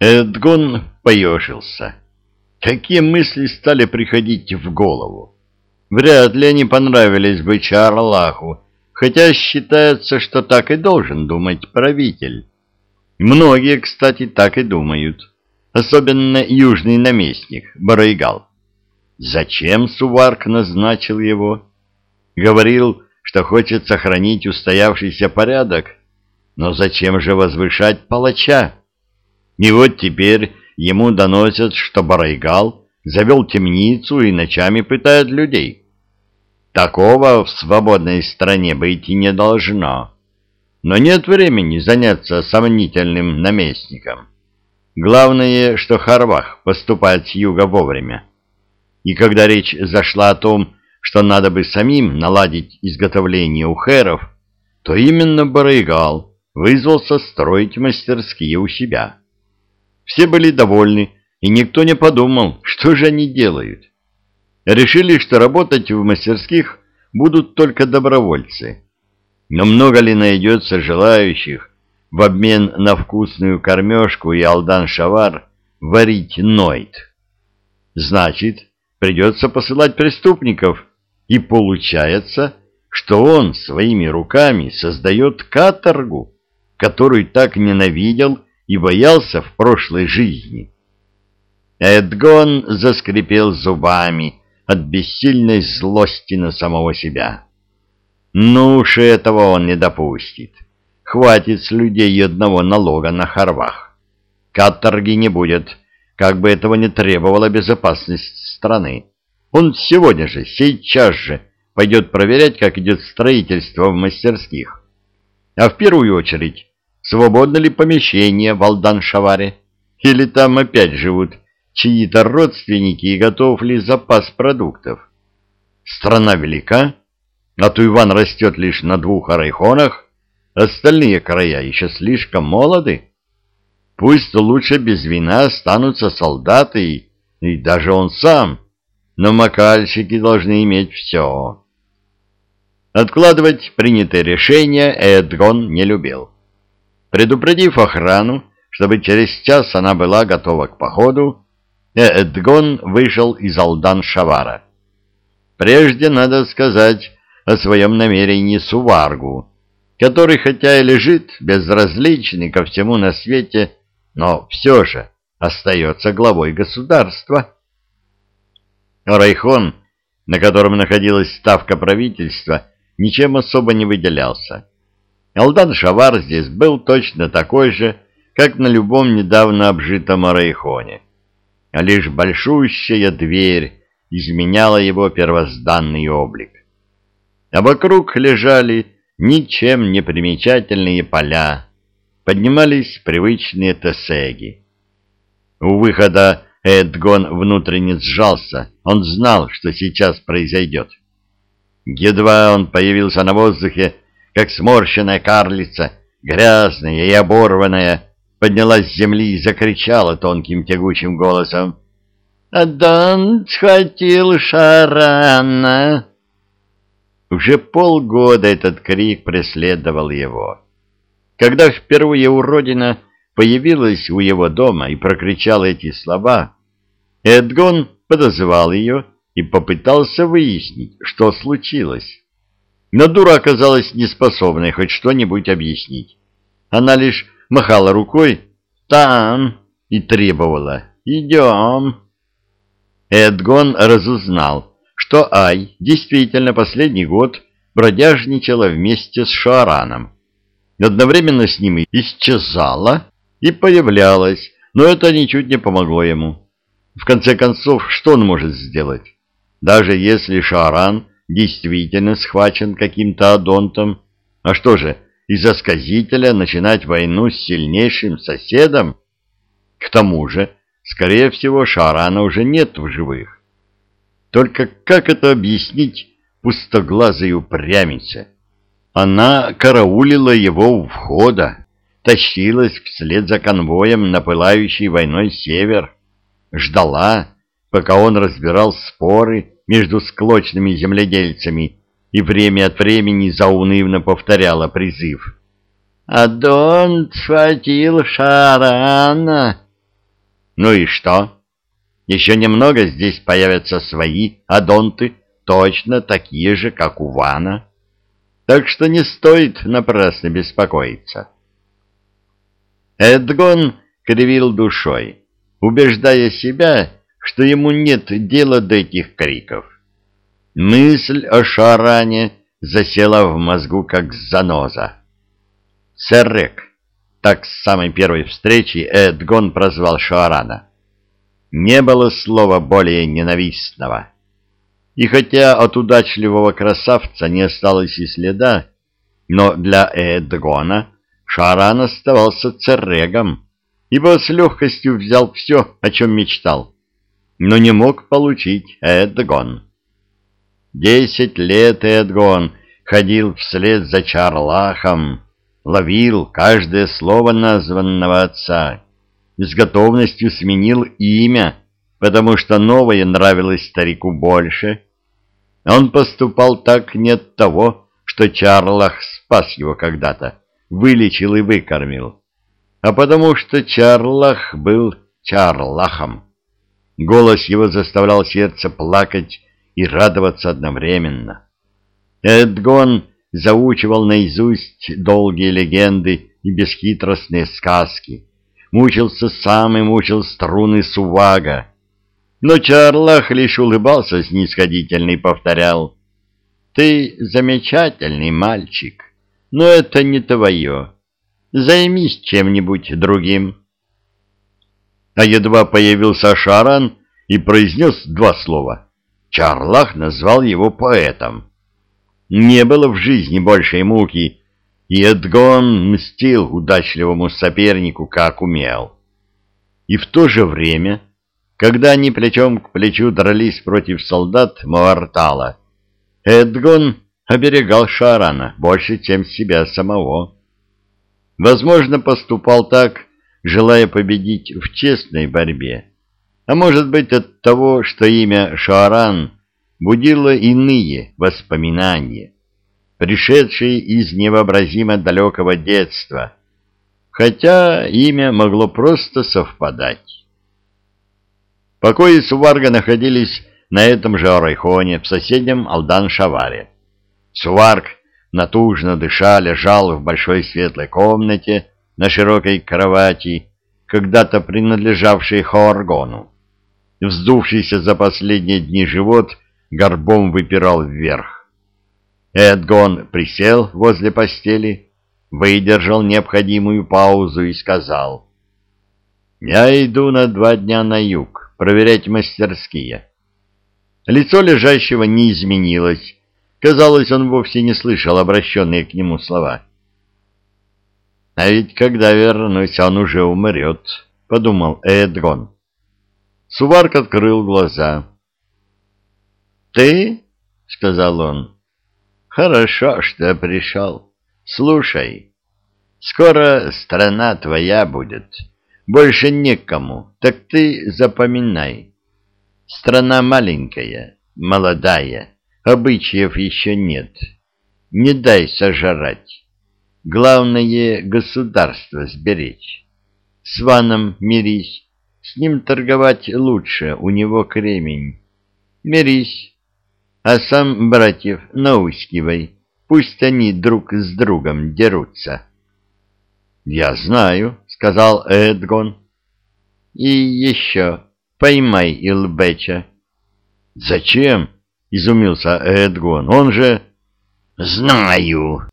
Эдгон поежился. Какие мысли стали приходить в голову? Вряд ли они понравились бы Чарлаху, хотя считается, что так и должен думать правитель. Многие, кстати, так и думают, особенно южный наместник Барайгал. Зачем Суварк назначил его? Говорил, что хочет сохранить устоявшийся порядок, но зачем же возвышать палача? И вот теперь ему доносят, что Барайгал завел темницу и ночами пытает людей. Такого в свободной стране быть и не должно. Но нет времени заняться сомнительным наместником. Главное, что Харвах поступает с юга вовремя. И когда речь зашла о том, что надо бы самим наладить изготовление ухеров, то именно Барайгал вызвался строить мастерские у себя. Все были довольны, и никто не подумал, что же они делают. Решили, что работать в мастерских будут только добровольцы. Но много ли найдется желающих в обмен на вкусную кормежку и алдан-шавар варить нойт? Значит, придется посылать преступников, и получается, что он своими руками создает каторгу, которую так ненавидел и боялся в прошлой жизни. Эдгон заскрипел зубами от бессильной злости на самого себя. Ну уж этого он не допустит. Хватит с людей одного налога на хорвах. Каторги не будет, как бы этого не требовала безопасность страны. Он сегодня же, сейчас же пойдет проверять, как идет строительство в мастерских. А в первую очередь свободно ли помещение в Алдан-Шаваре, или там опять живут чьи-то родственники и готов ли запас продуктов. Страна велика, а Туйван растет лишь на двух арайхонах, остальные края еще слишком молоды. Пусть лучше без вина останутся солдаты и, и даже он сам, но макальщики должны иметь все. Откладывать принятое решение Эдгон не любил. Предупредив охрану, чтобы через час она была готова к походу, Эдгон вышел из Алдан-Шавара. Прежде надо сказать о своем намерении Суваргу, который хотя и лежит безразличный ко всему на свете, но все же остается главой государства. Райхон, на котором находилась ставка правительства, ничем особо не выделялся. Алдан-Шавар здесь был точно такой же, как на любом недавно обжитом Райхоне, а лишь большущая дверь изменяла его первозданный облик. А вокруг лежали ничем не примечательные поля, поднимались привычные тесеги. У выхода Эдгон внутренне сжался, он знал, что сейчас произойдет. Едва он появился на воздухе, как сморщенная карлица, грязная и оборванная, поднялась с земли и закричала тонким тягучим голосом. «Адон схватил Шарана!» Уже полгода этот крик преследовал его. Когда впервые уродина появилась у его дома и прокричала эти слова, Эдгон подозвал ее и попытался выяснить, что случилось. Но дура оказалась неспособной хоть что-нибудь объяснить. Она лишь махала рукой «Там!» и требовала «Идем!». Эдгон разузнал, что Ай действительно последний год бродяжничала вместе с Шуараном. Одновременно с ним исчезала и появлялась, но это ничуть не помогло ему. В конце концов, что он может сделать? Даже если Шуаран действительно схвачен каким-то адонтом, а что же, из-за сказителя начинать войну с сильнейшим соседом? К тому же, скорее всего, Шарана уже нет в живых. Только как это объяснить пустоглазой упрямице? Она караулила его у входа, тащилась вслед за конвоем на пылающий войной север, ждала, пока он разбирал споры между склочными земледельцами и время от времени заунывно повторяла призыв. «Адон схватил Шарана!» Ну и что? Еще немного здесь появятся свои адонты, точно такие же, как у Вана. Так что не стоит напрасно беспокоиться. Эдгон кривил душой, убеждая себя, что ему нет дела до этих криков. Мысль о Шаране засела в мозгу, как заноза. «Сэр Рек», так с самой первой встречи Эдгон прозвал Шарана. Не было слова более ненавистного. И хотя от удачливого красавца не осталось и следа, но для Эдгона Шаран оставался церегом, ибо с легкостью взял все, о чем мечтал, но не мог получить Эдгон. Десять лет Эдгон ходил вслед за Чарлахом, ловил каждое слово названного отца, с готовностью сменил имя, потому что новое нравилось старику больше. Он поступал так не от того, что Чарлах спас его когда-то, вылечил и выкормил, а потому что Чарлах был Чарлахом. Голос его заставлял сердце плакать и радоваться одновременно. Эдгон заучивал наизусть долгие легенды и бесхитростные сказки, мучился сам и мучил струны сувага. Но Чарлах лишь улыбался снисходительно и повторял, «Ты замечательный мальчик, но это не твое. Займись чем-нибудь другим». А едва появился Шаран и произнес два слова. Чарлах назвал его поэтом. Не было в жизни большей муки, и Эдгон мстил удачливому сопернику, как умел. И в то же время, когда они плечом к плечу дрались против солдат Муартала, Эдгон оберегал Шарана больше, чем себя самого. Возможно, поступал так, желая победить в честной борьбе. А может быть от того, что имя Шаран будило иные воспоминания, пришедшие из невообразимо далекого детства, хотя имя могло просто совпадать. Покои Суварга находились на этом же Орайхоне, в соседнем Алдан-Шаваре. Суварг, натужно дыша, лежал в большой светлой комнате на широкой кровати, когда-то принадлежавшей Хоаргону. Вздувшийся за последние дни живот — горбом выпирал вверх. Эдгон присел возле постели, выдержал необходимую паузу и сказал, «Я иду на два дня на юг, проверять мастерские». Лицо лежащего не изменилось. Казалось, он вовсе не слышал обращенные к нему слова. «А ведь когда вернусь, он уже умрет», — подумал Эдгон. Суварк открыл глаза. «Ты?» — сказал он. «Хорошо, что пришел. Слушай, скоро страна твоя будет. Больше некому, так ты запоминай. Страна маленькая, молодая, обычаев еще нет. Не дай сожрать. Главное — государство сберечь. С Ваном мирись, с ним торговать лучше, у него кремень. Мирись, а сам братьев наускивай, пусть они друг с другом дерутся. — Я знаю, — сказал Эдгон. — И еще поймай Илбеча. — Зачем? — изумился Эдгон. — Он же... — Знаю.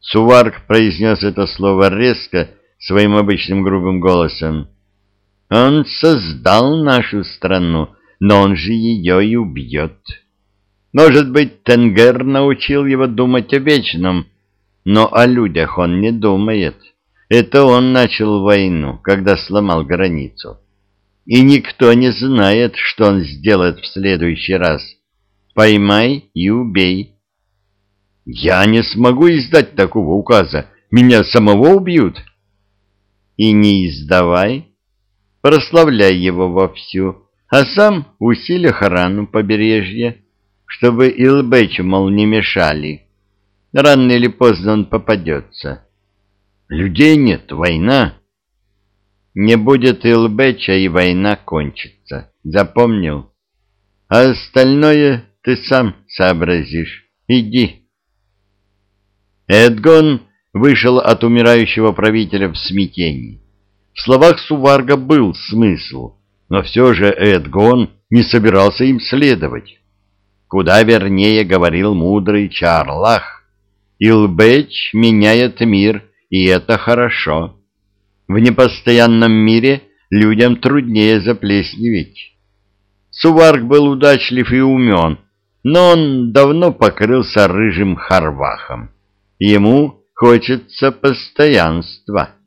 Суварк произнес это слово резко, своим обычным грубым голосом. — Он создал нашу страну, но он же ее и убьет. — может быть, Тенгер научил его думать о вечном, но о людях он не думает. Это он начал войну, когда сломал границу. И никто не знает, что он сделает в следующий раз. Поймай и убей. Я не смогу издать такого указа. Меня самого убьют. И не издавай. Прославляй его вовсю, а сам усиль охрану побережья чтобы Илбэчу, мол, не мешали. Рано или поздно он попадется. Людей нет, война. не будет Илбеча, и война кончится. Запомнил? А остальное ты сам сообразишь. Иди. Эдгон вышел от умирающего правителя в смятении. В словах Суварга был смысл, но все же Эдгон не собирался им следовать. Куда вернее говорил мудрый Чарлах. Илбеч меняет мир, и это хорошо. В непостоянном мире людям труднее заплесневеть. Суварг был удачлив и умен, но он давно покрылся рыжим харвахом. Ему хочется постоянства.